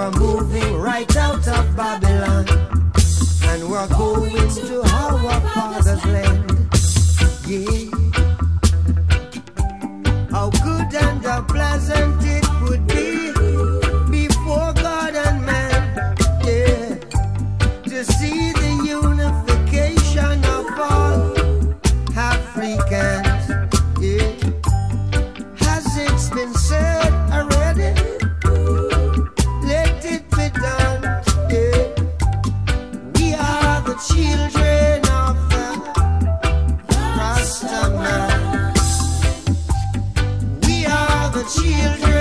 we're moving right out of Babylon. And we're going to our Father's land. Yeah. How good and how pleasant. We are the children.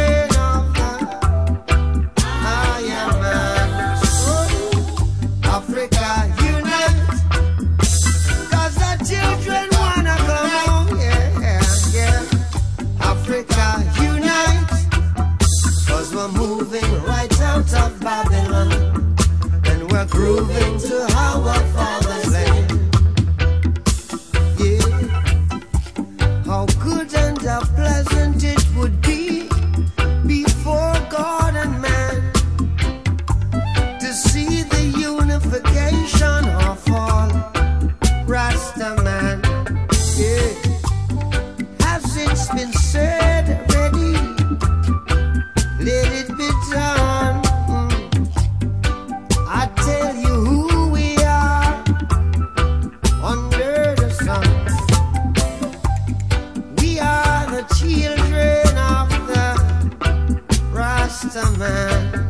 Has it been said already? Let it be done. Mm. I tell you who we are under the sun. We are the children of the Rastaman.